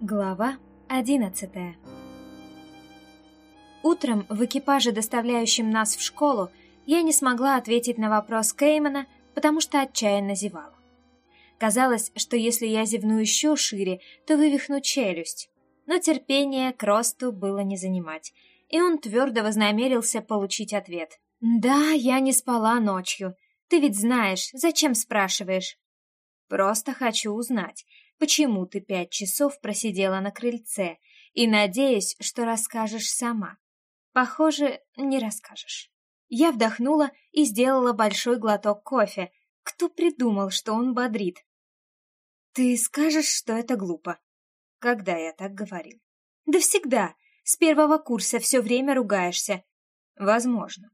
Глава одиннадцатая Утром в экипаже, доставляющем нас в школу, я не смогла ответить на вопрос Кеймана, потому что отчаянно зевала. Казалось, что если я зевну еще шире, то вывихну челюсть. Но терпение к росту было не занимать, и он твердо вознамерился получить ответ. «Да, я не спала ночью. Ты ведь знаешь, зачем спрашиваешь?» «Просто хочу узнать, почему ты пять часов просидела на крыльце, и надеюсь, что расскажешь сама. Похоже, не расскажешь». Я вдохнула и сделала большой глоток кофе. Кто придумал, что он бодрит? Ты скажешь, что это глупо. Когда я так говорил? Да всегда. С первого курса все время ругаешься. Возможно.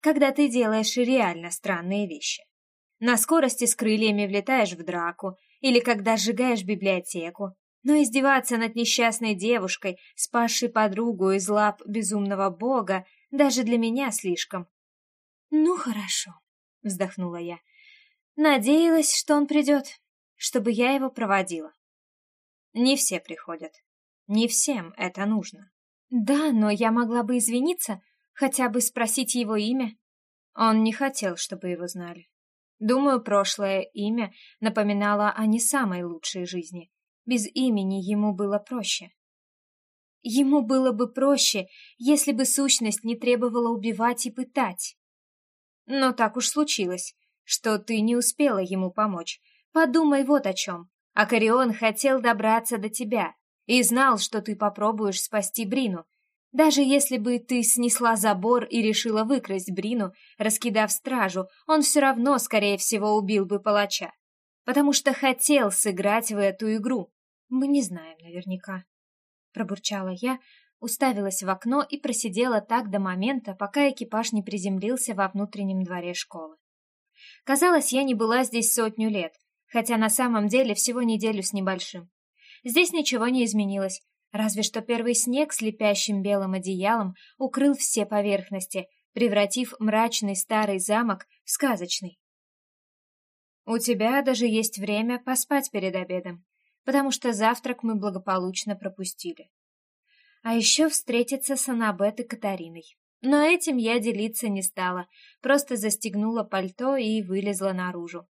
Когда ты делаешь реально странные вещи. На скорости с крыльями влетаешь в драку, или когда сжигаешь библиотеку. Но издеваться над несчастной девушкой, спасшей подругу из лап безумного бога, даже для меня слишком. «Ну, хорошо», — вздохнула я. Надеялась, что он придет, чтобы я его проводила. Не все приходят. Не всем это нужно. Да, но я могла бы извиниться, хотя бы спросить его имя. Он не хотел, чтобы его знали. Думаю, прошлое имя напоминало о не самой лучшей жизни. Без имени ему было проще. Ему было бы проще, если бы сущность не требовала убивать и пытать. Но так уж случилось, что ты не успела ему помочь. Подумай вот о чем. Акарион хотел добраться до тебя и знал, что ты попробуешь спасти Брину, даже если бы ты снесла забор и решила выкрасть Брину, раскидав стражу, он все равно, скорее всего, убил бы палача. Потому что хотел сыграть в эту игру. Мы не знаем наверняка. Пробурчала я, уставилась в окно и просидела так до момента, пока экипаж не приземлился во внутреннем дворе школы. Казалось, я не была здесь сотню лет, хотя на самом деле всего неделю с небольшим. Здесь ничего не изменилось, Разве что первый снег с лепящим белым одеялом укрыл все поверхности, превратив мрачный старый замок в сказочный. «У тебя даже есть время поспать перед обедом, потому что завтрак мы благополучно пропустили. А еще встретиться с Анабет и Катариной. Но этим я делиться не стала, просто застегнула пальто и вылезла наружу.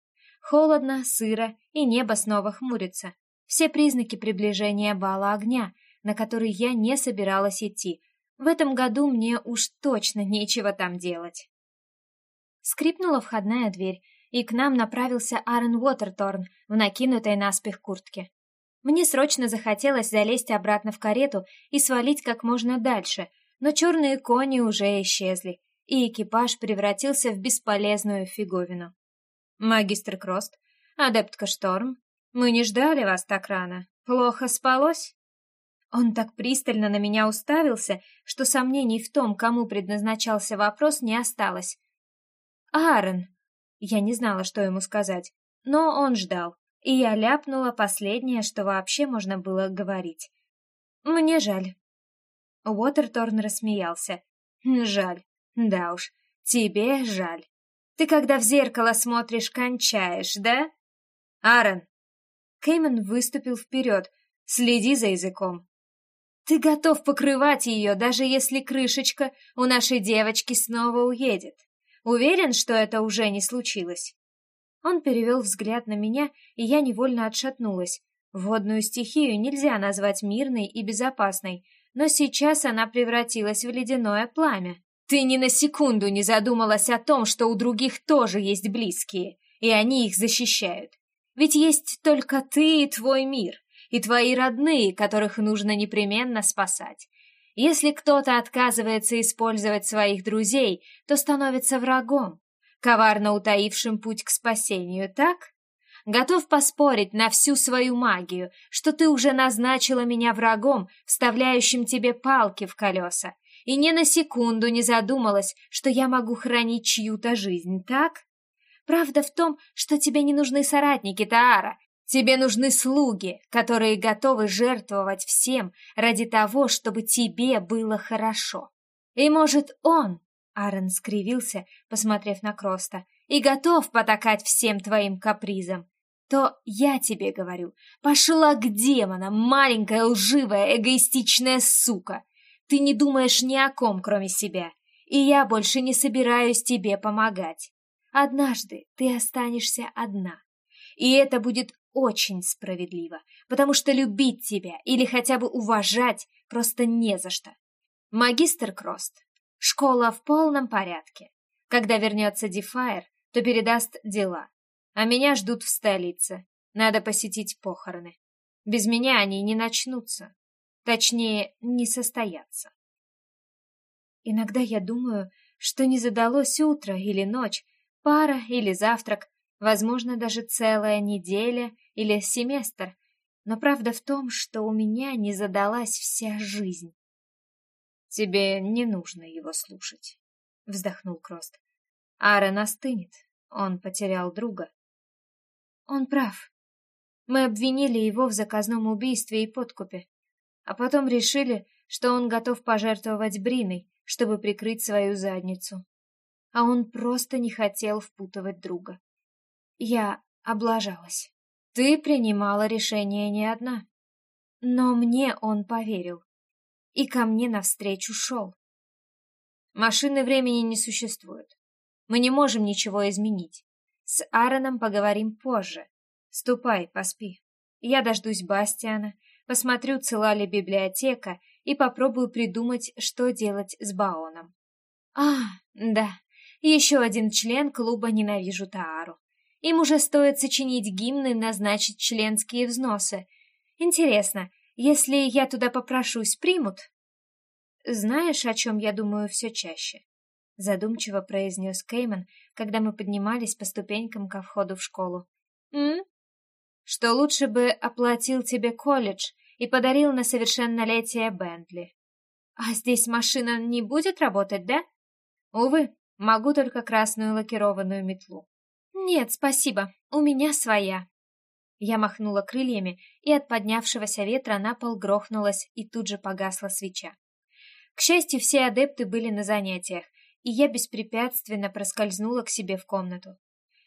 Холодно, сыро, и небо снова хмурится. Все признаки приближения бала огня — на который я не собиралась идти. В этом году мне уж точно нечего там делать. Скрипнула входная дверь, и к нам направился Аарон Уотерторн в накинутой наспех куртке. Мне срочно захотелось залезть обратно в карету и свалить как можно дальше, но черные кони уже исчезли, и экипаж превратился в бесполезную фиговину. «Магистр Крост, адептка Шторм, мы не ждали вас так рано. Плохо спалось?» Он так пристально на меня уставился, что сомнений в том, кому предназначался вопрос, не осталось. «Аарон!» Я не знала, что ему сказать, но он ждал, и я ляпнула последнее, что вообще можно было говорить. «Мне жаль». Уотерторн рассмеялся. «Жаль. Да уж, тебе жаль. Ты когда в зеркало смотришь, кончаешь, да?» «Аарон!» Кейман выступил вперед. «Следи за языком. Ты готов покрывать ее, даже если крышечка у нашей девочки снова уедет. Уверен, что это уже не случилось?» Он перевел взгляд на меня, и я невольно отшатнулась. Водную стихию нельзя назвать мирной и безопасной, но сейчас она превратилась в ледяное пламя. Ты ни на секунду не задумалась о том, что у других тоже есть близкие, и они их защищают. Ведь есть только ты и твой мир и твои родные, которых нужно непременно спасать. Если кто-то отказывается использовать своих друзей, то становится врагом, коварно утаившим путь к спасению, так? Готов поспорить на всю свою магию, что ты уже назначила меня врагом, вставляющим тебе палки в колеса, и ни на секунду не задумалась, что я могу хранить чью-то жизнь, так? Правда в том, что тебе не нужны соратники Таара, Тебе нужны слуги, которые готовы жертвовать всем ради того, чтобы тебе было хорошо. И может он, Аарон скривился, посмотрев на Кроста, и готов потакать всем твоим капризам. то я тебе говорю, пошла к демонам, маленькая лживая эгоистичная сука. Ты не думаешь ни о ком, кроме себя, и я больше не собираюсь тебе помогать. Однажды ты останешься одна, и это будет очень справедливо, потому что любить тебя или хотя бы уважать просто не за что. Магистр Крост. Школа в полном порядке. Когда вернется Дефайр, то передаст дела. А меня ждут в столице. Надо посетить похороны. Без меня они не начнутся. Точнее, не состоятся. Иногда я думаю, что не задалось утро или ночь, пара или завтрак, возможно, даже целая неделя или семестр. Но правда в том, что у меня не задалась вся жизнь. «Тебе не нужно его слушать», — вздохнул Крост. «Аарон остынет, он потерял друга». Он прав. Мы обвинили его в заказном убийстве и подкупе, а потом решили, что он готов пожертвовать Бриной, чтобы прикрыть свою задницу. А он просто не хотел впутывать друга. Я облажалась. Ты принимала решение не одна. Но мне он поверил. И ко мне навстречу шел. Машины времени не существует. Мы не можем ничего изменить. С Аароном поговорим позже. Ступай, поспи. Я дождусь Бастиана, посмотрю, цела ли библиотека, и попробую придумать, что делать с Баоном. А, да, еще один член клуба «Ненавижу Таару». Им уже стоит сочинить гимны назначить членские взносы. Интересно, если я туда попрошусь, примут? Знаешь, о чем я думаю все чаще? Задумчиво произнес Кейман, когда мы поднимались по ступенькам ко входу в школу. «М? Что лучше бы оплатил тебе колледж и подарил на совершеннолетие Бентли. А здесь машина не будет работать, да? Увы, могу только красную лакированную метлу. Нет, спасибо, у меня своя. Я махнула крыльями, и от поднявшегося ветра на пол грохнулась и тут же погасла свеча. К счастью, все адепты были на занятиях, и я беспрепятственно проскользнула к себе в комнату.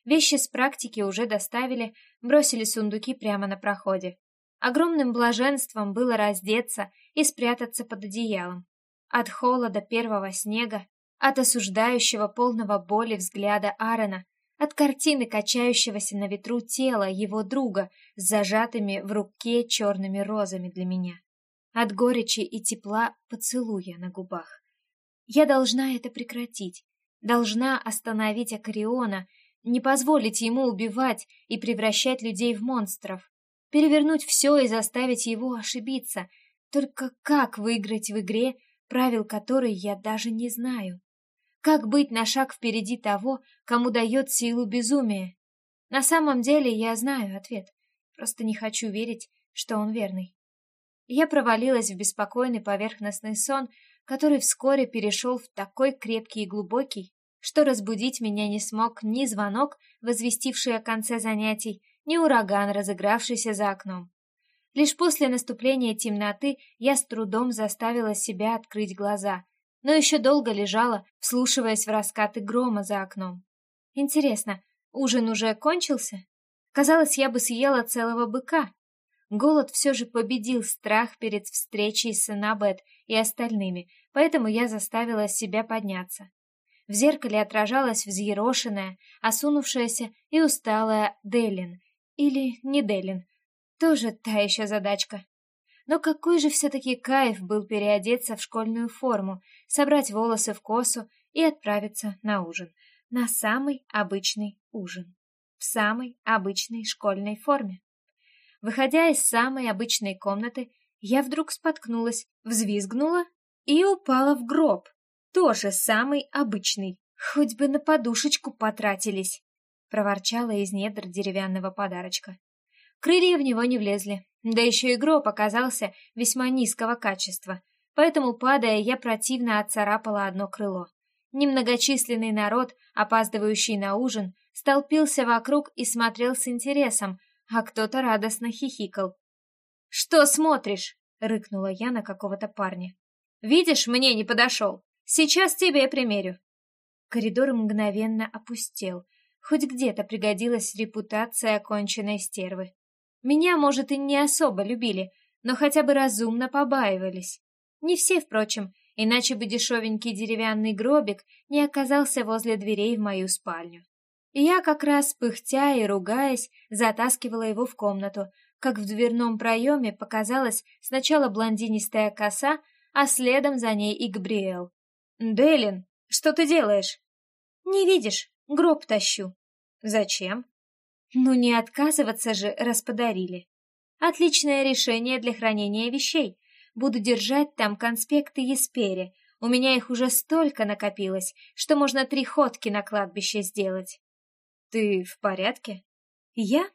Вещи с практики уже доставили, бросили сундуки прямо на проходе. Огромным блаженством было раздеться и спрятаться под одеялом. От холода первого снега, от осуждающего полного боли взгляда Аарона, от картины качающегося на ветру тела его друга с зажатыми в руке черными розами для меня, от горечи и тепла поцелуя на губах. Я должна это прекратить, должна остановить Акариона, не позволить ему убивать и превращать людей в монстров, перевернуть все и заставить его ошибиться. Только как выиграть в игре, правил которой я даже не знаю? Как быть на шаг впереди того, кому дает силу безумия? На самом деле я знаю ответ, просто не хочу верить, что он верный. Я провалилась в беспокойный поверхностный сон, который вскоре перешел в такой крепкий и глубокий, что разбудить меня не смог ни звонок, возвестивший о конце занятий, ни ураган, разыгравшийся за окном. Лишь после наступления темноты я с трудом заставила себя открыть глаза, но еще долго лежала, вслушиваясь в раскаты грома за окном. Интересно, ужин уже кончился? Казалось, я бы съела целого быка, Голод все же победил страх перед встречей с Анабет и остальными, поэтому я заставила себя подняться. В зеркале отражалась взъерошенная, осунувшаяся и усталая Делин. Или не Делин. Тоже та еще задачка. Но какой же все-таки кайф был переодеться в школьную форму, собрать волосы в косу и отправиться на ужин. На самый обычный ужин. В самой обычной школьной форме. Выходя из самой обычной комнаты, я вдруг споткнулась, взвизгнула и упала в гроб. Тоже самый обычный. Хоть бы на подушечку потратились, проворчала из недр деревянного подарочка. Крылья в него не влезли, да еще и гроб оказался весьма низкого качества, поэтому, падая, я противно отцарапала одно крыло. Немногочисленный народ, опаздывающий на ужин, столпился вокруг и смотрел с интересом, а кто-то радостно хихикал. «Что смотришь?» — рыкнула я на какого-то парня. «Видишь, мне не подошел. Сейчас тебе примерю». Коридор мгновенно опустел. хоть где-то пригодилась репутация оконченной стервы. Меня, может, и не особо любили, но хотя бы разумно побаивались. Не все, впрочем, иначе бы дешевенький деревянный гробик не оказался возле дверей в мою спальню. И я как раз, пыхтя и ругаясь, затаскивала его в комнату, как в дверном проеме показалась сначала блондинистая коса, а следом за ней и Габриэл. «Делин, что ты делаешь?» «Не видишь, гроб тащу». «Зачем?» «Ну не отказываться же, раз подарили. Отличное решение для хранения вещей. Буду держать там конспекты Еспери. У меня их уже столько накопилось, что можно три ходки на кладбище сделать». «Ты в порядке?» «Я?»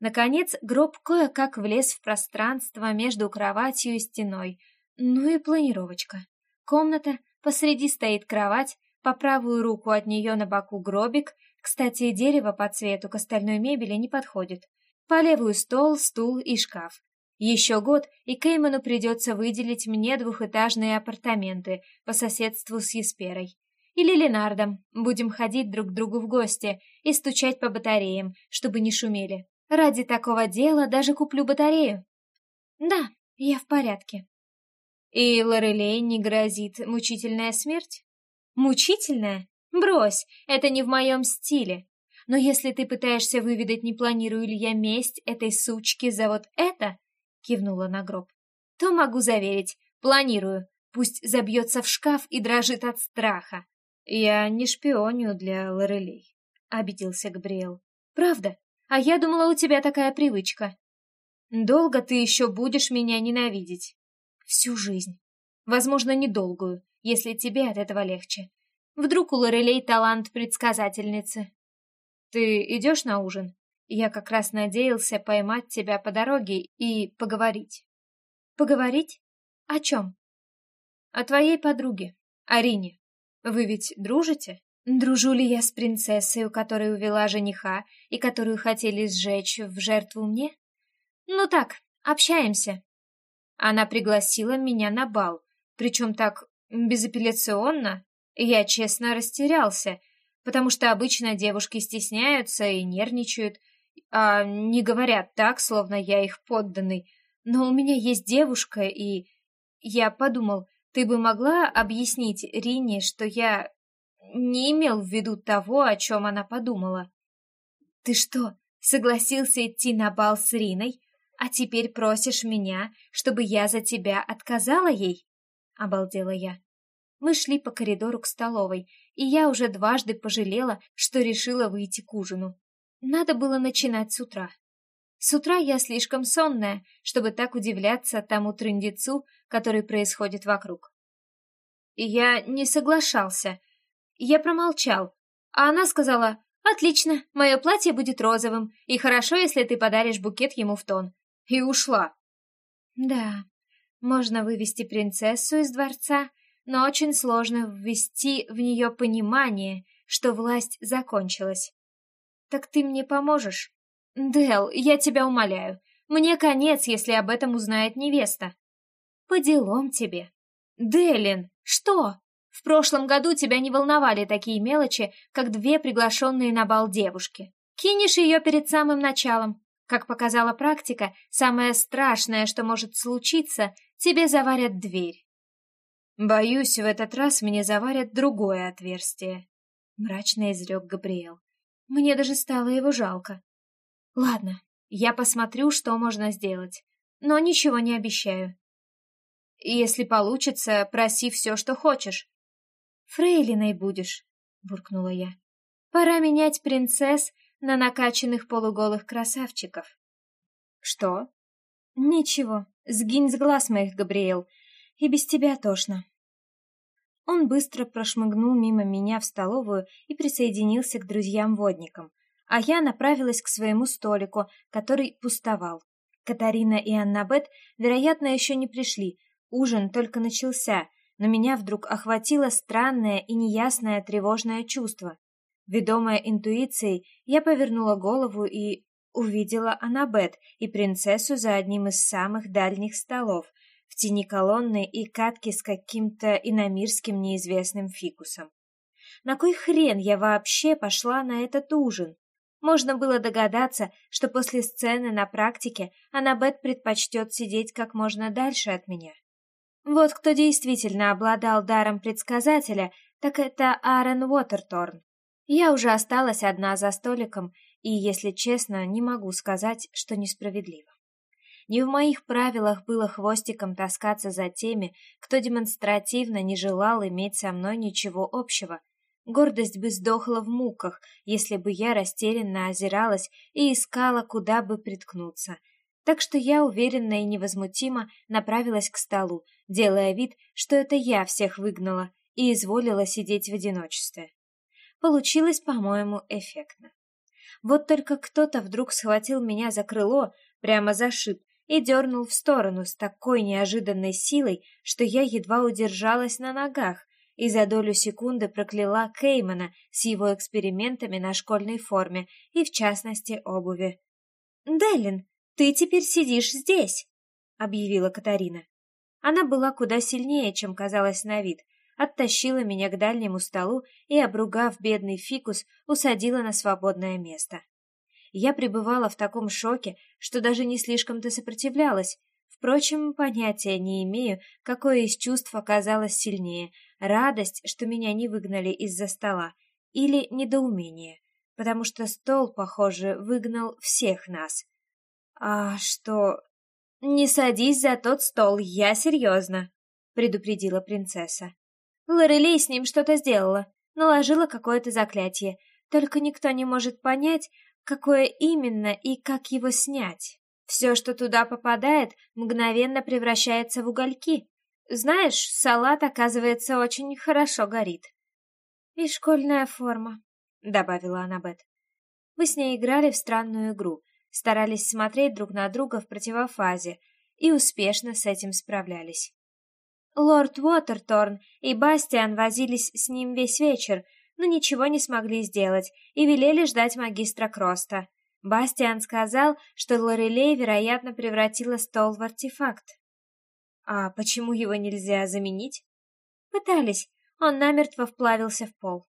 Наконец, гроб кое-как влез в пространство между кроватью и стеной. Ну и планировочка. Комната, посреди стоит кровать, по правую руку от нее на боку гробик, кстати, дерево по цвету к остальной мебели не подходит. По левую стол, стул и шкаф. Еще год, и Кейману придется выделить мне двухэтажные апартаменты по соседству с Есперой. Или Ленардом. Будем ходить друг к другу в гости и стучать по батареям, чтобы не шумели. Ради такого дела даже куплю батарею. Да, я в порядке. И Лорелей не грозит мучительная смерть? Мучительная? Брось, это не в моем стиле. Но если ты пытаешься выведать, не планирую ли я месть этой сучки за вот это, кивнула на гроб, то могу заверить, планирую. Пусть забьется в шкаф и дрожит от страха. Я не шпионю для Лорелей, обиделся Габриэл. Правда? А я думала, у тебя такая привычка. Долго ты еще будешь меня ненавидеть? Всю жизнь. Возможно, недолгую, если тебе от этого легче. Вдруг у Лорелей талант предсказательницы. Ты идешь на ужин? Я как раз надеялся поймать тебя по дороге и поговорить. Поговорить? О чем? О твоей подруге, Арине. Вы ведь дружите? Дружу ли я с принцессой, у которой увела жениха и которую хотели сжечь в жертву мне? Ну так, общаемся. Она пригласила меня на бал, причем так безапелляционно. Я честно растерялся, потому что обычно девушки стесняются и нервничают, а не говорят так, словно я их подданный. Но у меня есть девушка, и я подумал, ты бы могла объяснить Рине, что я не имел в виду того, о чем она подумала. «Ты что, согласился идти на бал с Риной, а теперь просишь меня, чтобы я за тебя отказала ей?» — обалдела я. Мы шли по коридору к столовой, и я уже дважды пожалела, что решила выйти к ужину. Надо было начинать с утра. С утра я слишком сонная, чтобы так удивляться тому трындецу, который происходит вокруг. Я не соглашался, я промолчал, а она сказала, «Отлично, мое платье будет розовым, и хорошо, если ты подаришь букет ему в тон». И ушла. Да, можно вывести принцессу из дворца, но очень сложно ввести в нее понимание, что власть закончилась. Так ты мне поможешь? Дел, я тебя умоляю. Мне конец, если об этом узнает невеста. По делам тебе. Делин, что? В прошлом году тебя не волновали такие мелочи, как две приглашенные на бал девушки. Кинешь ее перед самым началом. Как показала практика, самое страшное, что может случиться, тебе заварят дверь. Боюсь, в этот раз мне заварят другое отверстие. Мрачно изрек Габриэл. Мне даже стало его жалко. Ладно, я посмотрю, что можно сделать, но ничего не обещаю. Если получится, проси все, что хочешь. Фрейлиной будешь, буркнула я. Пора менять принцесс на накачанных полуголых красавчиков. Что? Ничего, сгинь с глаз моих, Габриэл, и без тебя тошно. Он быстро прошмыгнул мимо меня в столовую и присоединился к друзьям-водникам, а я направилась к своему столику, который пустовал. Катарина и Аннабет, вероятно, еще не пришли, ужин только начался, но меня вдруг охватило странное и неясное тревожное чувство. Ведомая интуицией, я повернула голову и увидела Анабет и принцессу за одним из самых дальних столов, в тени колонны и катки с каким-то иномирским неизвестным фикусом. На кой хрен я вообще пошла на этот ужин? Можно было догадаться, что после сцены на практике Аннабет предпочтет сидеть как можно дальше от меня. Вот кто действительно обладал даром предсказателя, так это Аарон Уотерторн. Я уже осталась одна за столиком, и, если честно, не могу сказать, что несправедливо. Не в моих правилах было хвостиком таскаться за теми, кто демонстративно не желал иметь со мной ничего общего. Гордость бы сдохла в муках, если бы я растерянно озиралась и искала, куда бы приткнуться. Так что я уверенно и невозмутимо направилась к столу, делая вид, что это я всех выгнала и изволила сидеть в одиночестве. Получилось, по-моему, эффектно. Вот только кто-то вдруг схватил меня за крыло, прямо за шип, и дернул в сторону с такой неожиданной силой, что я едва удержалась на ногах и за долю секунды прокляла Кеймана с его экспериментами на школьной форме и, в частности, обуви. «Делин, ты теперь сидишь здесь!» — объявила Катарина. Она была куда сильнее, чем казалось на вид, оттащила меня к дальнему столу и, обругав бедный фикус, усадила на свободное место. Я пребывала в таком шоке, что даже не слишком-то сопротивлялась. Впрочем, понятия не имею, какое из чувств оказалось сильнее — радость, что меня не выгнали из-за стола, или недоумение, потому что стол, похоже, выгнал всех нас. «А что...» «Не садись за тот стол, я серьезно», — предупредила принцесса. Лорелей с ним что-то сделала, наложила какое-то заклятие, только никто не может понять, какое именно и как его снять. Все, что туда попадает, мгновенно превращается в угольки. Знаешь, салат, оказывается, очень хорошо горит. И школьная форма, — добавила Аннабет. Мы с ней играли в странную игру, старались смотреть друг на друга в противофазе и успешно с этим справлялись. Лорд Уотерторн и Бастиан возились с ним весь вечер, но ничего не смогли сделать и велели ждать магистра Кроста. Бастиан сказал, что Лорелей, вероятно, превратила стол в артефакт. А почему его нельзя заменить? Пытались. Он намертво вплавился в пол.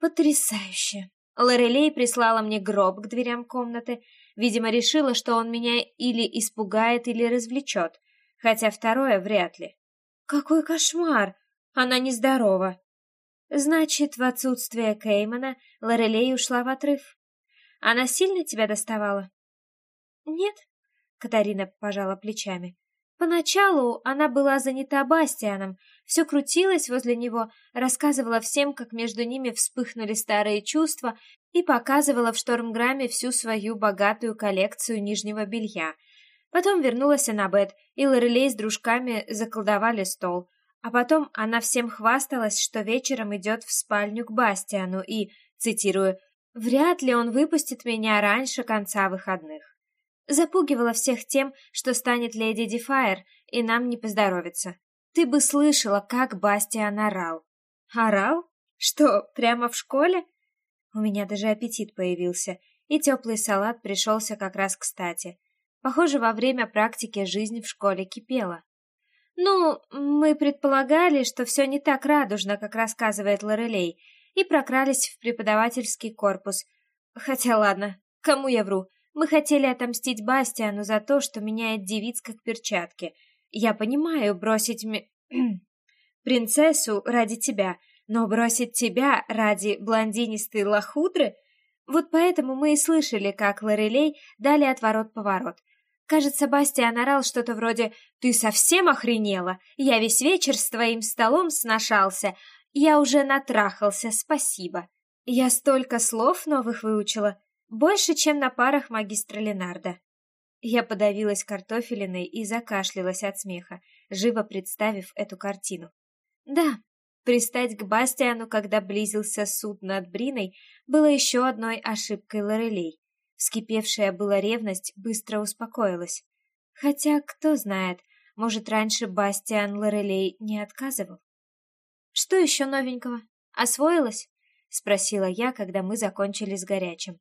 Потрясающе. Лорелей прислала мне гроб к дверям комнаты. Видимо, решила, что он меня или испугает, или развлечет. Хотя второе вряд ли. Какой кошмар! Она нездорова. Значит, в отсутствие Кеймана Лорелей ушла в отрыв. Она сильно тебя доставала? Нет, Катарина пожала плечами. Поначалу она была занята Бастианом, все крутилась возле него, рассказывала всем, как между ними вспыхнули старые чувства и показывала в Штормграме всю свою богатую коллекцию нижнего белья. Потом вернулась Аннабет, и Лорелей с дружками заколдовали стол. А потом она всем хвасталась, что вечером идет в спальню к Бастиану и, цитирую, «Вряд ли он выпустит меня раньше конца выходных». Запугивала всех тем, что станет леди Дефайр, и нам не поздоровится. Ты бы слышала, как Бастиан орал. Орал? Что, прямо в школе? У меня даже аппетит появился, и теплый салат пришелся как раз кстати. Похоже, во время практики жизнь в школе кипела. Ну, мы предполагали, что все не так радужно, как рассказывает Лорелей, и прокрались в преподавательский корпус. Хотя ладно, кому я вру? Мы хотели отомстить Бастиану за то, что меняет девиц как перчатки. Я понимаю, бросить ми... принцессу ради тебя, но бросить тебя ради блондинистой лохудры? Вот поэтому мы и слышали, как Лорелей дали отворот-поворот — Кажется, Бастиан орал что-то вроде «Ты совсем охренела? Я весь вечер с твоим столом сношался. Я уже натрахался, спасибо. Я столько слов новых выучила, больше, чем на парах магистра Ленарда». Я подавилась картофелиной и закашлялась от смеха, живо представив эту картину. Да, пристать к Бастиану, когда близился суд над Бриной, было еще одной ошибкой Лорелей. Вскипевшая была ревность быстро успокоилась. Хотя, кто знает, может, раньше Бастиан Лорелей не отказывал. «Что еще новенького? Освоилась?» — спросила я, когда мы закончили с горячим.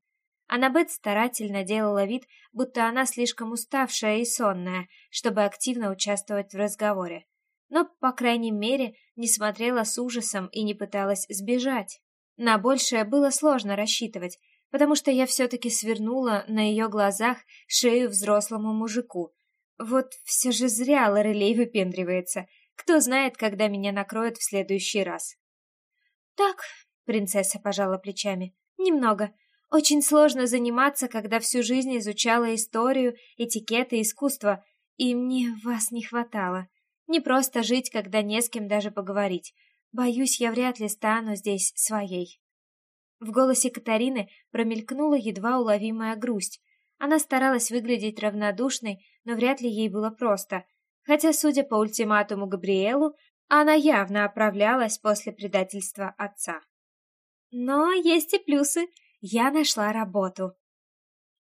Аннабет старательно делала вид, будто она слишком уставшая и сонная, чтобы активно участвовать в разговоре. но, по крайней мере, не смотрела с ужасом и не пыталась сбежать. На большее было сложно рассчитывать, потому что я все-таки свернула на ее глазах шею взрослому мужику. Вот все же зря Лорелей выпендривается. Кто знает, когда меня накроют в следующий раз. «Так», — принцесса пожала плечами, — «немного. Очень сложно заниматься, когда всю жизнь изучала историю, этикет и искусство, и мне вас не хватало. Не просто жить, когда не с кем даже поговорить. Боюсь, я вряд ли стану здесь своей». В голосе Катарины промелькнула едва уловимая грусть. Она старалась выглядеть равнодушной, но вряд ли ей было просто. Хотя, судя по ультиматуму Габриэлу, она явно оправлялась после предательства отца. Но есть и плюсы. Я нашла работу.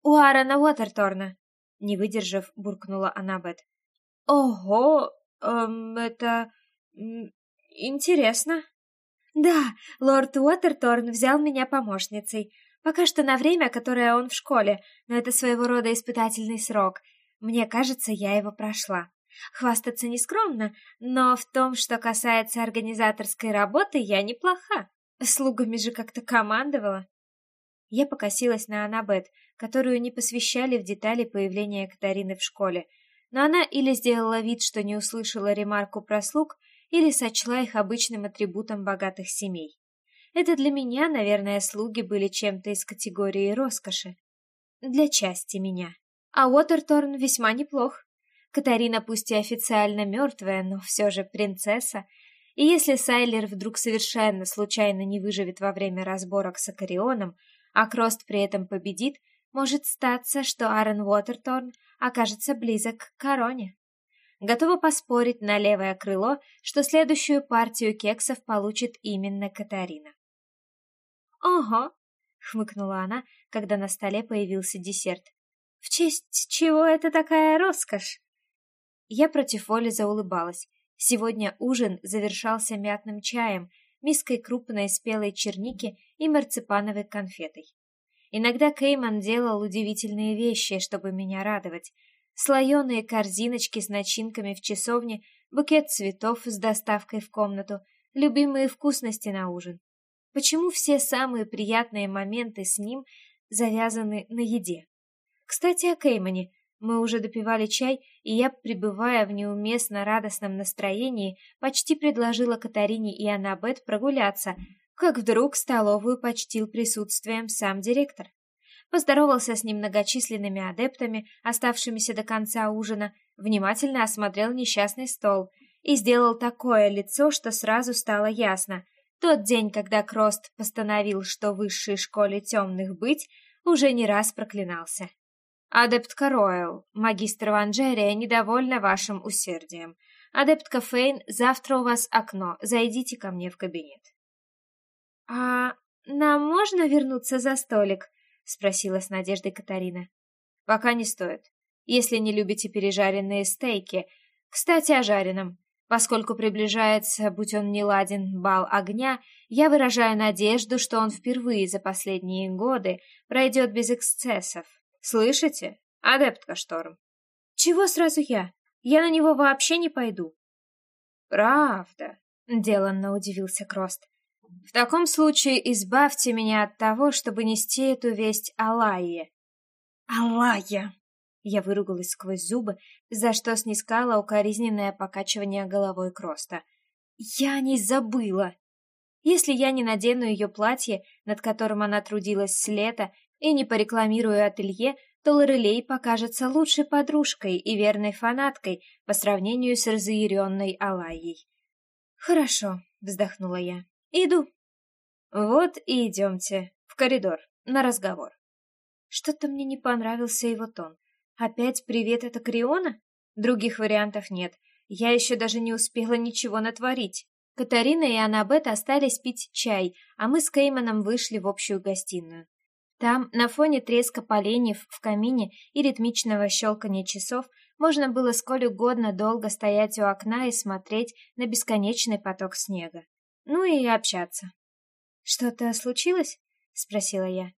У Аарона Уотерторна. Не выдержав, буркнула Аннабет. Ого, эм, это... интересно. Да, лорд Уотерторн взял меня помощницей. Пока что на время, которое он в школе, но это своего рода испытательный срок. Мне кажется, я его прошла. Хвастаться не скромно, но в том, что касается организаторской работы, я неплоха. Слугами же как-то командовала. Я покосилась на Анабет, которую не посвящали в детали появления Катарины в школе, но она или сделала вид, что не услышала ремарку про слуг, или сочла их обычным атрибутом богатых семей. Это для меня, наверное, слуги были чем-то из категории роскоши. Для части меня. А Уотерторн весьма неплох. Катарина пусть и официально мертвая, но все же принцесса. И если Сайлер вдруг совершенно случайно не выживет во время разборок с Акарионом, а Крост при этом победит, может статься, что Аарон Уотерторн окажется близок к короне. Готова поспорить на левое крыло, что следующую партию кексов получит именно Катарина. «Ого!» — хмыкнула она, когда на столе появился десерт. «В честь чего это такая роскошь?» Я против воли заулыбалась. Сегодня ужин завершался мятным чаем, миской крупной спелой черники и марципановой конфетой. Иногда Кейман делал удивительные вещи, чтобы меня радовать, слоеные корзиночки с начинками в часовне, букет цветов с доставкой в комнату, любимые вкусности на ужин. Почему все самые приятные моменты с ним завязаны на еде? Кстати, о Кеймане. Мы уже допивали чай, и я, пребывая в неуместно радостном настроении, почти предложила Катарине и Аннабет прогуляться, как вдруг столовую почтил присутствием сам директор поздоровался с немногочисленными адептами, оставшимися до конца ужина, внимательно осмотрел несчастный стол и сделал такое лицо, что сразу стало ясно. Тот день, когда Крост постановил, что в высшей школе темных быть, уже не раз проклинался. «Адепт Кароэл, магистр Ванжерия недовольна вашим усердием. Адепт Фейн, завтра у вас окно, зайдите ко мне в кабинет». «А нам можно вернуться за столик?» — спросила с надеждой Катарина. «Пока не стоит, если не любите пережаренные стейки. Кстати, о жареном. Поскольку приближается, будь он не ладен, бал огня, я выражаю надежду, что он впервые за последние годы пройдет без эксцессов. Слышите, адептка Шторм?» «Чего сразу я? Я на него вообще не пойду». «Правда», — деланно удивился Крост. В таком случае избавьте меня от того, чтобы нести эту весть Алайе. Алая! Я выругалась сквозь зубы, за что снискала укоризненное покачивание головой Кроста. Я не забыла. Если я не надену ее платье, над которым она трудилась с лета, и не порекламирую ателье, то Лорелей покажется лучшей подружкой и верной фанаткой по сравнению с разъяренной Алайей. «Хорошо», — вздохнула я. Иду. Вот и идемте в коридор на разговор. Что-то мне не понравился его тон. Опять привет от Акриона? Других вариантов нет. Я еще даже не успела ничего натворить. Катарина и Аннабет остались пить чай, а мы с Кейманом вышли в общую гостиную. Там, на фоне треска поленьев в камине и ритмичного щелкания часов, можно было сколь угодно долго стоять у окна и смотреть на бесконечный поток снега ну и общаться. «Что-то случилось?» — спросила я.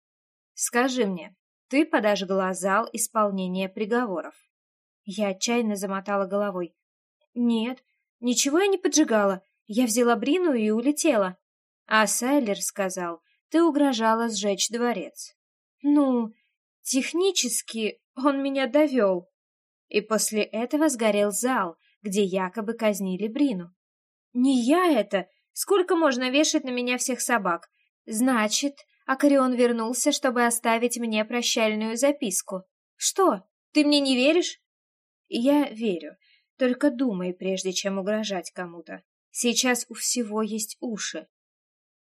«Скажи мне, ты подожгла зал исполнения приговоров?» Я отчаянно замотала головой. «Нет, Ничего я не поджигала. Я взяла Брину и улетела. А Сайлер сказал, ты угрожала сжечь дворец. Ну, технически он меня довел. И после этого сгорел зал, где якобы казнили Брину. Не я это! Сколько можно вешать на меня всех собак? Значит, Акарион вернулся, чтобы оставить мне прощальную записку. Что, ты мне не веришь? Я верю. Только думай, прежде чем угрожать кому-то. Сейчас у всего есть уши.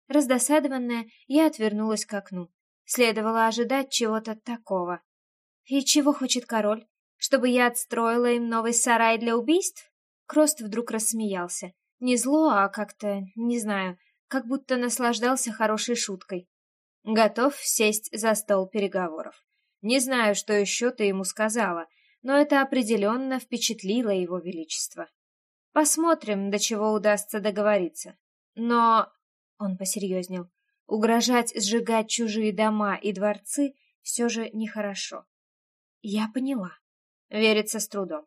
Раздосадованная, я отвернулась к окну. Следовало ожидать чего-то такого. И чего хочет король? Чтобы я отстроила им новый сарай для убийств? Крост вдруг рассмеялся. Не зло, а как-то, не знаю, как будто наслаждался хорошей шуткой. Готов сесть за стол переговоров. Не знаю, что еще ты ему сказала, но это определенно впечатлило его величество. Посмотрим, до чего удастся договориться. Но, он посерьезнел, угрожать сжигать чужие дома и дворцы все же нехорошо. Я поняла. Верится с трудом.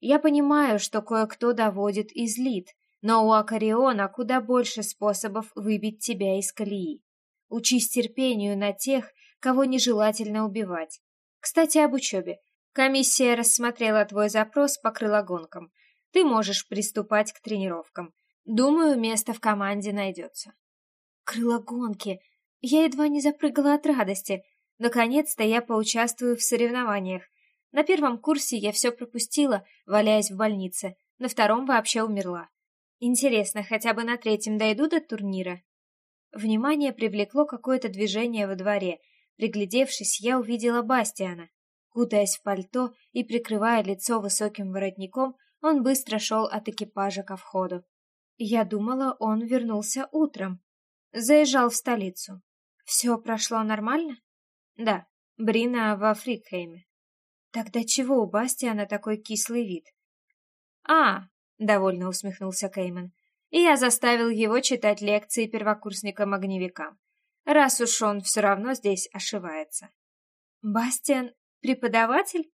Я понимаю, что кое-кто доводит и злит, но у Акариона куда больше способов выбить тебя из колеи. Учись терпению на тех, кого нежелательно убивать. Кстати, об учебе. Комиссия рассмотрела твой запрос по крылогонкам. Ты можешь приступать к тренировкам. Думаю, место в команде найдется. Крылогонки. Я едва не запрыгала от радости. Наконец-то я поучаствую в соревнованиях. На первом курсе я все пропустила, валяясь в больнице. На втором вообще умерла. Интересно, хотя бы на третьем дойду до турнира? Внимание привлекло какое-то движение во дворе. Приглядевшись, я увидела Бастиана. Кутаясь в пальто и прикрывая лицо высоким воротником, он быстро шел от экипажа ко входу. Я думала, он вернулся утром. Заезжал в столицу. Все прошло нормально? Да, Брина во Фрикхейме. Тогда чего у Бастиана такой кислый вид? А, довольно усмехнулся Кейман. И я заставил его читать лекции первокурсникам-огневикам, раз уж он все равно здесь ошивается. Бастиан Преподаватель?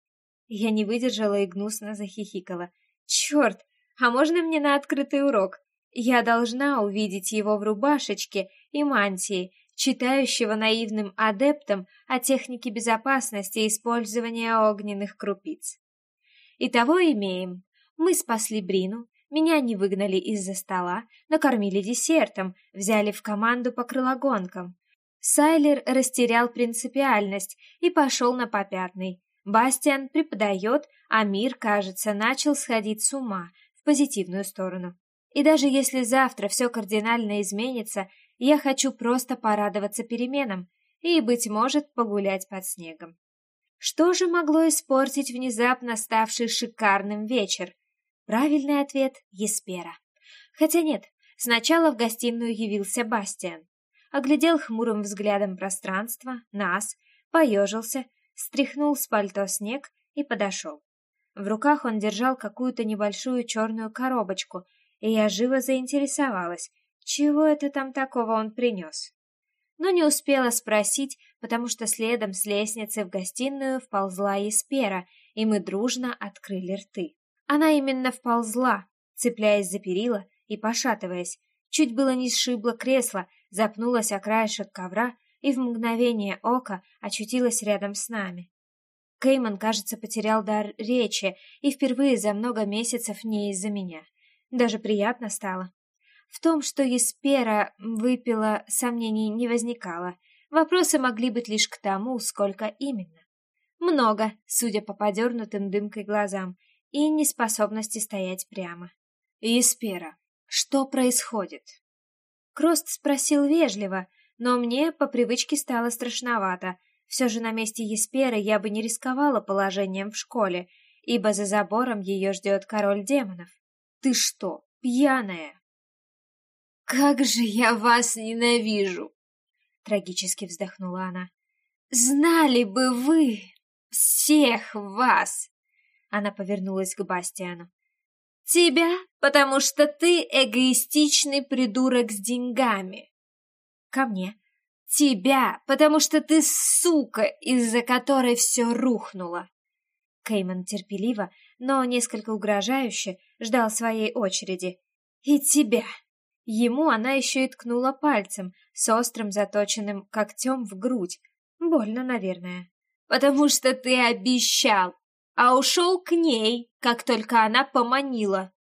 Я не выдержала и гнусно захихикала. Черт, а можно мне на открытый урок? Я должна увидеть его в рубашечке и мантии, читающего наивным адептам о технике безопасности и использования огненных крупиц. Итого имеем. Мы спасли Брину, меня не выгнали из-за стола, накормили десертом, взяли в команду по крылогонкам. Сайлер растерял принципиальность и пошел на попятный. Бастиан преподает, а мир, кажется, начал сходить с ума в позитивную сторону. И даже если завтра все кардинально изменится, я хочу просто порадоваться переменам и, быть может, погулять под снегом. Что же могло испортить внезапно ставший шикарным вечер? Правильный ответ — Еспера. Хотя нет, сначала в гостиную явился Бастиан оглядел хмурым взглядом пространство, нас, поежился, стряхнул с пальто снег и подошел. В руках он держал какую-то небольшую черную коробочку, и я живо заинтересовалась, чего это там такого он принес. Но не успела спросить, потому что следом с лестницы в гостиную вползла Еспера, и мы дружно открыли рты. Она именно вползла, цепляясь за перила и пошатываясь, чуть было не сшибла кресло, запнулась о краешек ковра и в мгновение ока очутилась рядом с нами. Кейман, кажется, потерял дар речи и впервые за много месяцев не из-за меня. Даже приятно стало. В том, что Еспера выпила, сомнений не возникало. Вопросы могли быть лишь к тому, сколько именно. Много, судя по подернутым дымкой глазам, и неспособности стоять прямо. Еспера, что происходит? Крост спросил вежливо, но мне по привычке стало страшновато. Все же на месте Есперы я бы не рисковала положением в школе, ибо за забором ее ждет король демонов. Ты что, пьяная? «Как же я вас ненавижу!» Трагически вздохнула она. «Знали бы вы! Всех вас!» Она повернулась к Бастиану. Тебя, потому что ты эгоистичный придурок с деньгами. Ко мне. Тебя, потому что ты сука, из-за которой все рухнуло. Кейман терпеливо, но несколько угрожающе ждал своей очереди. «И тебя!» Ему она еще и ткнула пальцем с острым заточенным когтем в грудь. Больно, наверное. «Потому что ты обещал, а ушел к ней, как только она поманила!»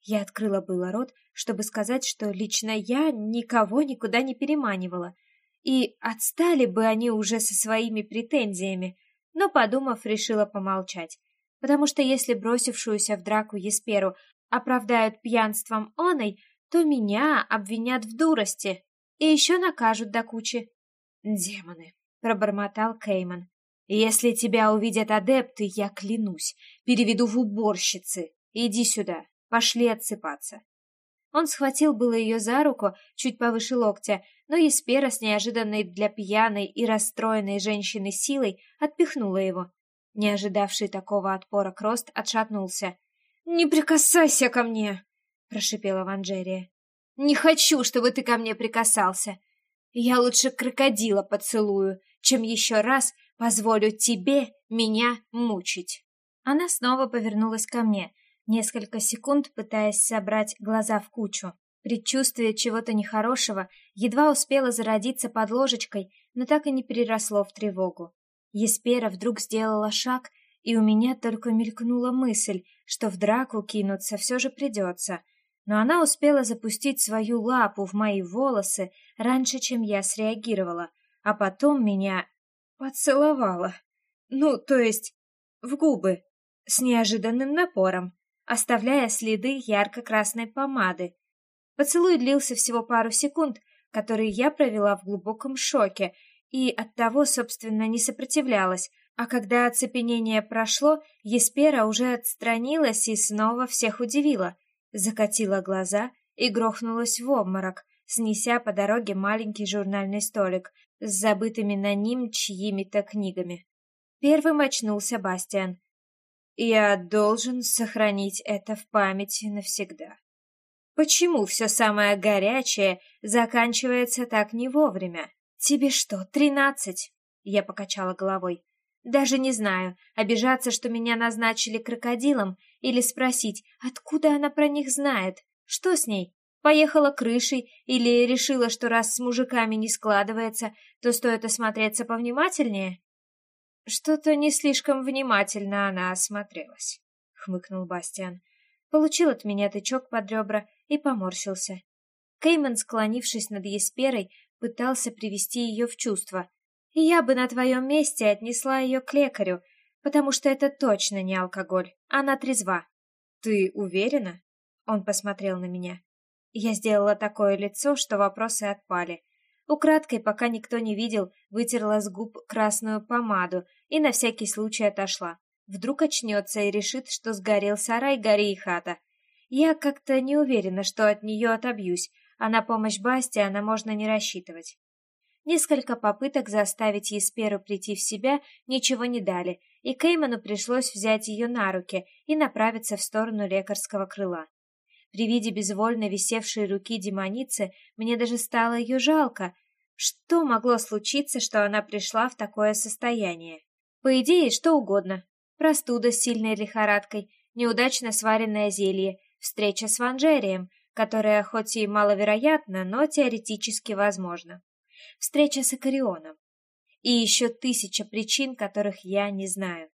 Я открыла было рот, чтобы сказать, что лично я никого никуда не переманивала, и отстали бы они уже со своими претензиями, но, подумав, решила помолчать, потому что если бросившуюся в драку Есперу оправдают пьянством оной, то меня обвинят в дурости и еще накажут до кучи. «Демоны!» — пробормотал Кейман. «Если тебя увидят адепты, я клянусь, переведу в уборщицы. Иди сюда, пошли отсыпаться». Он схватил было ее за руку, чуть повыше локтя, но Еспера с неожиданной для пьяной и расстроенной женщины силой отпихнула его. Не ожидавший такого отпора Крост отшатнулся. «Не прикасайся ко мне!» — прошипела Ванжерия. «Не хочу, чтобы ты ко мне прикасался. Я лучше крокодила поцелую, чем еще раз позволю тебе меня мучить». Она снова повернулась ко мне, несколько секунд пытаясь собрать глаза в кучу. Предчувствие чего-то нехорошего едва успело зародиться под ложечкой, но так и не переросло в тревогу. Еспера вдруг сделала шаг, и у меня только мелькнула мысль, что в драку кинуться все же придется. Но она успела запустить свою лапу в мои волосы раньше, чем я среагировала, а потом меня поцеловала. Ну, то есть в губы, с неожиданным напором оставляя следы ярко-красной помады. Поцелуй длился всего пару секунд, которые я провела в глубоком шоке, и оттого, собственно, не сопротивлялась, а когда оцепенение прошло, Еспера уже отстранилась и снова всех удивила, закатила глаза и грохнулась в обморок, снеся по дороге маленький журнальный столик с забытыми на ним чьими-то книгами. Первым очнулся Бастиан. Я должен сохранить это в памяти навсегда. Почему все самое горячее заканчивается так не вовремя? Тебе что, тринадцать? Я покачала головой. Даже не знаю, обижаться, что меня назначили крокодилом, или спросить, откуда она про них знает. Что с ней? Поехала крышей или решила, что раз с мужиками не складывается, то стоит осмотреться повнимательнее? Что-то не слишком внимательно она осмотрелась, хмыкнул Бастиан. Получил от меня тычок под ребра и поморщился. Кейман, склонившись над Есперой, пытался привести ее в чувство. Я бы на твоем месте отнесла ее к лекарю, потому что это точно не алкоголь, она трезва. Ты уверена? Он посмотрел на меня. Я сделала такое лицо, что вопросы отпали. Украдкой, пока никто не видел, вытерла с губ красную помаду и на всякий случай отошла. Вдруг очнется и решит, что сгорел сарай, гори и хата. Я как-то не уверена, что от нее отобьюсь, а на помощь Бастиана можно не рассчитывать. Несколько попыток заставить Есперу прийти в себя ничего не дали, и Кейману пришлось взять ее на руки и направиться в сторону лекарского крыла. При виде безвольно висевшей руки демоницы мне даже стало ее жалко. Что могло случиться, что она пришла в такое состояние? По идее, что угодно. Простуда с сильной лихорадкой, неудачно сваренное зелье, встреча с Ванжерием, которая хоть и маловероятна, но теоретически возможна. Встреча с Акарионом. И еще тысяча причин, которых я не знаю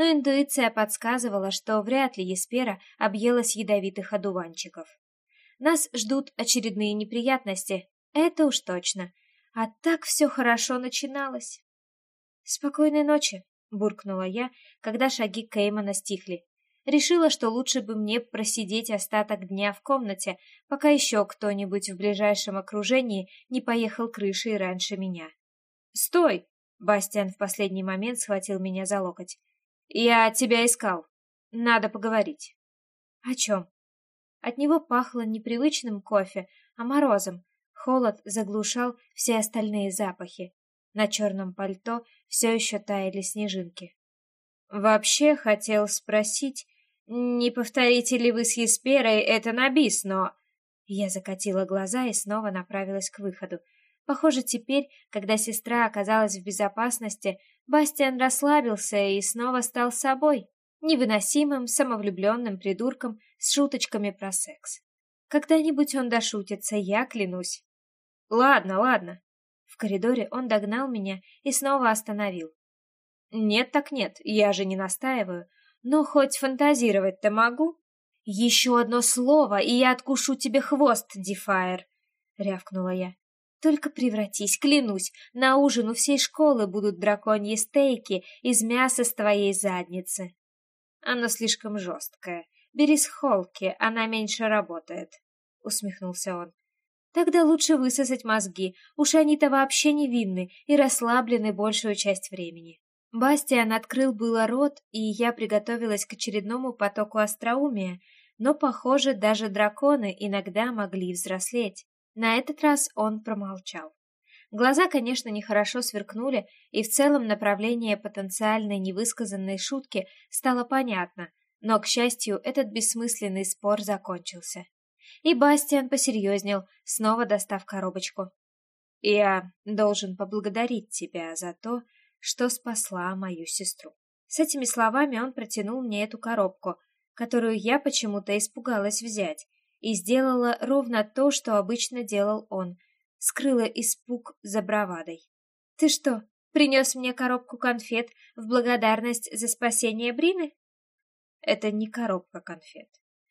но интуиция подсказывала, что вряд ли Еспера объелась ядовитых одуванчиков. Нас ждут очередные неприятности, это уж точно. А так все хорошо начиналось. «Спокойной ночи», — буркнула я, когда шаги Кеймана стихли. Решила, что лучше бы мне просидеть остаток дня в комнате, пока еще кто-нибудь в ближайшем окружении не поехал крышей раньше меня. «Стой!» — Бастиан в последний момент схватил меня за локоть. «Я тебя искал. Надо поговорить». «О чем?» От него пахло непривычным кофе, а морозом. Холод заглушал все остальные запахи. На черном пальто все еще таяли снежинки. «Вообще хотел спросить, не повторите ли вы с Есперой это на бис, но...» Я закатила глаза и снова направилась к выходу. Похоже, теперь, когда сестра оказалась в безопасности, Бастиан расслабился и снова стал собой. невыносимым, самовлюбленным придурком с шуточками про секс. Когда-нибудь он дошутится, я клянусь. Ладно, ладно. В коридоре он догнал меня и снова остановил. Нет так нет, я же не настаиваю. Но хоть фантазировать-то могу. Еще одно слово, и я откушу тебе хвост, Дефайр, рявкнула я. Только превратись, клянусь, на ужин у всей школы будут драконьи стейки из мяса с твоей задницы. Оно слишком жесткое. Бери с холки, она меньше работает, — усмехнулся он. Тогда лучше высосать мозги, уж они-то вообще невинны и расслаблены большую часть времени. Бастиан открыл было рот, и я приготовилась к очередному потоку остроумия, но, похоже, даже драконы иногда могли взрослеть. На этот раз он промолчал. Глаза, конечно, нехорошо сверкнули, и в целом направление потенциальной невысказанной шутки стало понятно, но, к счастью, этот бессмысленный спор закончился. И Бастиан посерьезнел, снова достав коробочку. «Я должен поблагодарить тебя за то, что спасла мою сестру». С этими словами он протянул мне эту коробку, которую я почему-то испугалась взять, и сделала ровно то, что обычно делал он, скрыла испуг за бравадой. «Ты что, принес мне коробку конфет в благодарность за спасение Брины?» «Это не коробка конфет,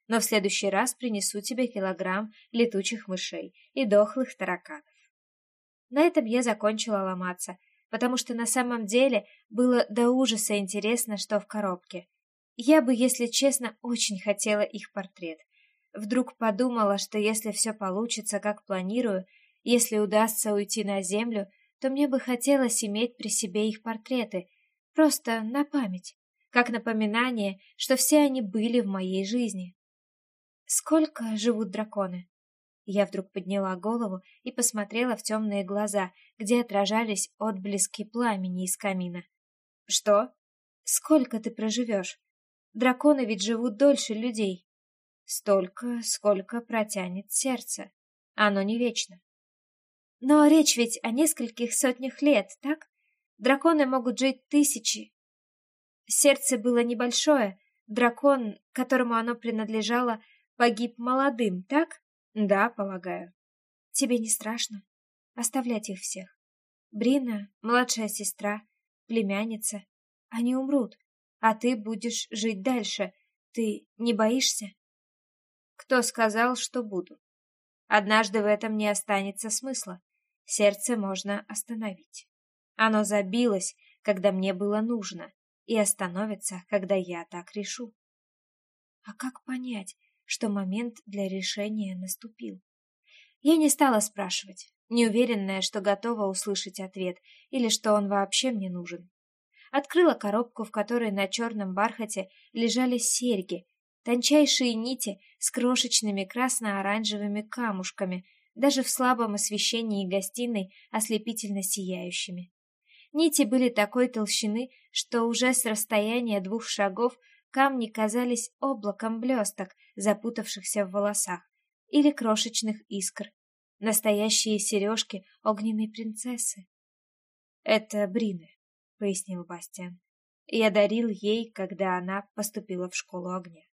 но в следующий раз принесу тебе килограмм летучих мышей и дохлых тараканов». На этом я закончила ломаться, потому что на самом деле было до ужаса интересно, что в коробке. Я бы, если честно, очень хотела их портрет. Вдруг подумала, что если все получится, как планирую, если удастся уйти на землю, то мне бы хотелось иметь при себе их портреты, просто на память, как напоминание, что все они были в моей жизни. Сколько живут драконы? Я вдруг подняла голову и посмотрела в темные глаза, где отражались отблески пламени из камина. Что? Сколько ты проживешь? Драконы ведь живут дольше людей. Столько, сколько протянет сердце. Оно не вечно. Но речь ведь о нескольких сотнях лет, так? Драконы могут жить тысячи. Сердце было небольшое. Дракон, которому оно принадлежало, погиб молодым, так? Да, полагаю. Тебе не страшно оставлять их всех? Брина, младшая сестра, племянница. Они умрут, а ты будешь жить дальше. Ты не боишься? Кто сказал, что буду? Однажды в этом не останется смысла. Сердце можно остановить. Оно забилось, когда мне было нужно, и остановится, когда я так решу. А как понять, что момент для решения наступил? Я не стала спрашивать, неуверенная, что готова услышать ответ, или что он вообще мне нужен. Открыла коробку, в которой на черном бархате лежали серьги, тончайшие нити с крошечными красно-оранжевыми камушками, даже в слабом освещении гостиной ослепительно сияющими. Нити были такой толщины, что уже с расстояния двух шагов камни казались облаком блесток, запутавшихся в волосах, или крошечных искр. Настоящие сережки огненной принцессы. «Это Брины», — пояснил Бастиан. «Я дарил ей, когда она поступила в школу огня».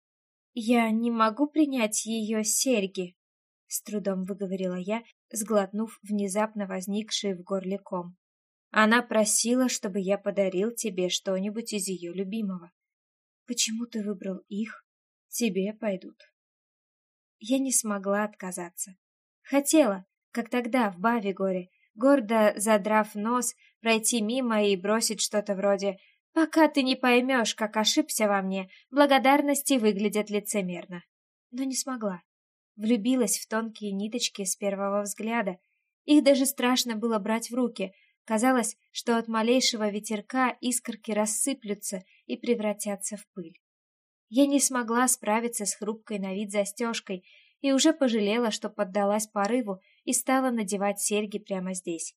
«Я не могу принять ее серьги», — с трудом выговорила я, сглотнув внезапно возникший в горле ком. «Она просила, чтобы я подарил тебе что-нибудь из ее любимого. Почему ты выбрал их? Тебе пойдут». Я не смогла отказаться. Хотела, как тогда в Бавигоре, гордо задрав нос, пройти мимо и бросить что-то вроде Пока ты не поймешь, как ошибся во мне, благодарности выглядят лицемерно. Но не смогла. Влюбилась в тонкие ниточки с первого взгляда. Их даже страшно было брать в руки. Казалось, что от малейшего ветерка искорки рассыплются и превратятся в пыль. Я не смогла справиться с хрупкой на вид застежкой и уже пожалела, что поддалась порыву и стала надевать серьги прямо здесь.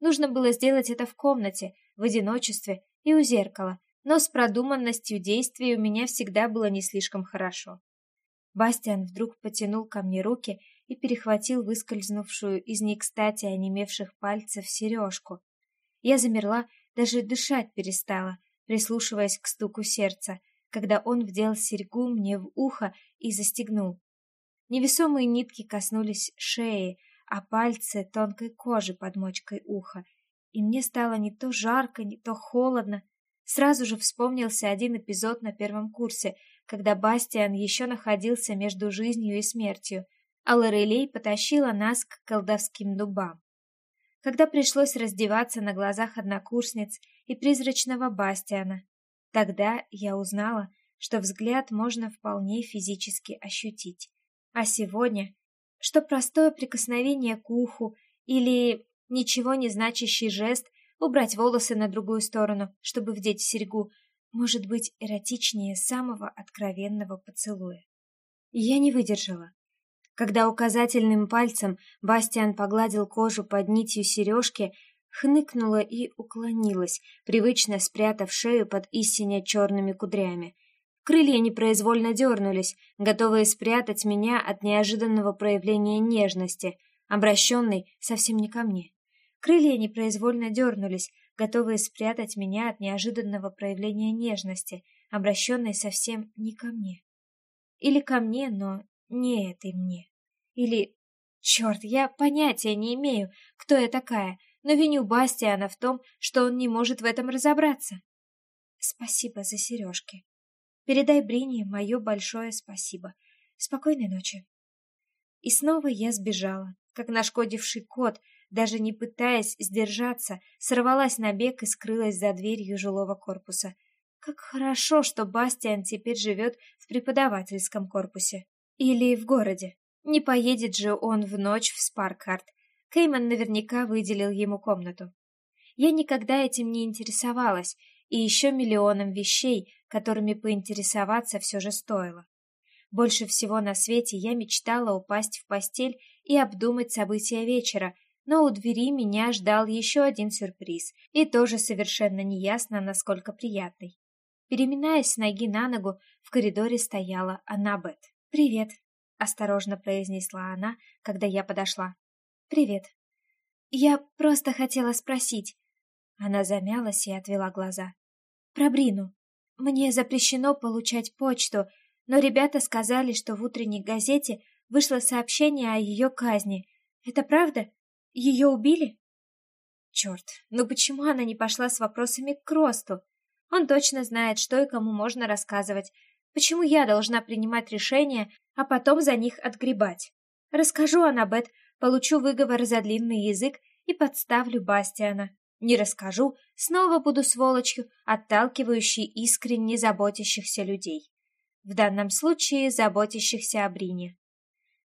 Нужно было сделать это в комнате, в одиночестве, и у зеркала, но с продуманностью действий у меня всегда было не слишком хорошо. Бастиан вдруг потянул ко мне руки и перехватил выскользнувшую из них кстати онемевших пальцев сережку. Я замерла, даже дышать перестала, прислушиваясь к стуку сердца, когда он вдел серьгу мне в ухо и застегнул. Невесомые нитки коснулись шеи, а пальцы тонкой кожи под мочкой уха, и мне стало не то жарко, не то холодно. Сразу же вспомнился один эпизод на первом курсе, когда Бастиан еще находился между жизнью и смертью, а Лорелей потащила нас к колдовским дубам. Когда пришлось раздеваться на глазах однокурсниц и призрачного Бастиана, тогда я узнала, что взгляд можно вполне физически ощутить. А сегодня, что простое прикосновение к уху или ничего не значащий жест убрать волосы на другую сторону, чтобы вдеть серьгу, может быть эротичнее самого откровенного поцелуя. Я не выдержала. Когда указательным пальцем Бастиан погладил кожу под нитью сережки, хныкнула и уклонилась, привычно спрятав шею под истине черными кудрями. Крылья непроизвольно дернулись, готовые спрятать меня от неожиданного проявления нежности, обращенной совсем не ко мне. Крылья непроизвольно дернулись, готовые спрятать меня от неожиданного проявления нежности, обращенной совсем не ко мне. Или ко мне, но не этой мне. Или... Черт, я понятия не имею, кто я такая, но виню Бастиана в том, что он не может в этом разобраться. Спасибо за сережки. Передай Брине мое большое спасибо. Спокойной ночи. И снова я сбежала, как нашкодивший кот, даже не пытаясь сдержаться, сорвалась на бег и скрылась за дверью жилого корпуса. Как хорошо, что Бастиан теперь живет в преподавательском корпусе. Или в городе. Не поедет же он в ночь в Спаркхарт. Кейман наверняка выделил ему комнату. Я никогда этим не интересовалась, и еще миллионом вещей, которыми поинтересоваться все же стоило. Больше всего на свете я мечтала упасть в постель и обдумать события вечера, но у двери меня ждал еще один сюрприз, и тоже совершенно неясно, насколько приятный. Переминаясь с ноги на ногу, в коридоре стояла Аннабет. «Привет», — осторожно произнесла она, когда я подошла. «Привет. Я просто хотела спросить». Она замялась и отвела глаза. «Про Брину. Мне запрещено получать почту, но ребята сказали, что в утренней газете вышло сообщение о ее казни. Это правда? Ее убили? Черт, ну почему она не пошла с вопросами к Кросту? Он точно знает, что и кому можно рассказывать. Почему я должна принимать решения, а потом за них отгребать? Расскажу Аннабет, получу выговор за длинный язык и подставлю Бастиана. Не расскажу, снова буду сволочью, отталкивающей искренне заботящихся людей. В данном случае заботящихся о Брине.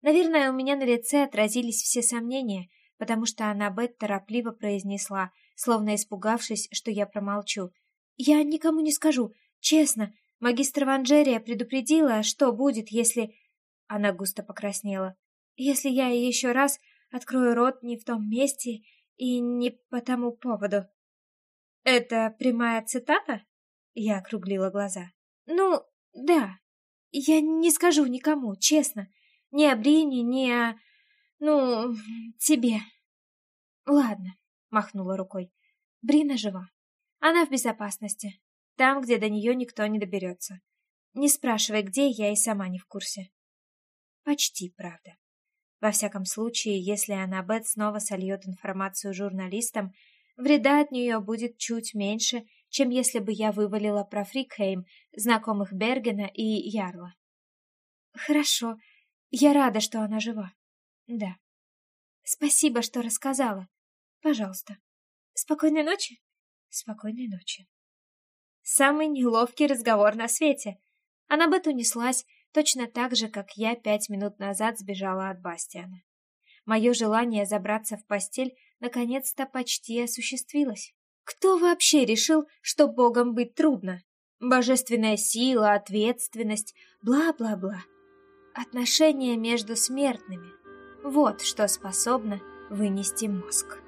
Наверное, у меня на лице отразились все сомнения — потому что Аннабет торопливо произнесла, словно испугавшись, что я промолчу. «Я никому не скажу, честно. Магистр Ванжерия предупредила, что будет, если...» Она густо покраснела. «Если я еще раз открою рот не в том месте и не по тому поводу». «Это прямая цитата?» Я округлила глаза. «Ну, да. Я не скажу никому, честно. Ни о Брине, ни о... Ну, тебе. Ладно, махнула рукой. Брина жива. Она в безопасности. Там, где до нее никто не доберется. Не спрашивай, где, я и сама не в курсе. Почти правда. Во всяком случае, если Аннабет снова сольет информацию журналистам, вреда от нее будет чуть меньше, чем если бы я вывалила про Фрикхейм, знакомых Бергена и Ярла. Хорошо, я рада, что она жива. Да. Спасибо, что рассказала. Пожалуйста. Спокойной ночи. Спокойной ночи. Самый неловкий разговор на свете. Она бы унеслась точно так же, как я пять минут назад сбежала от Бастиана. Мое желание забраться в постель наконец-то почти осуществилось. Кто вообще решил, что богом быть трудно? Божественная сила, ответственность, бла-бла-бла. Отношения между смертными. Вот что способно вынести мозг.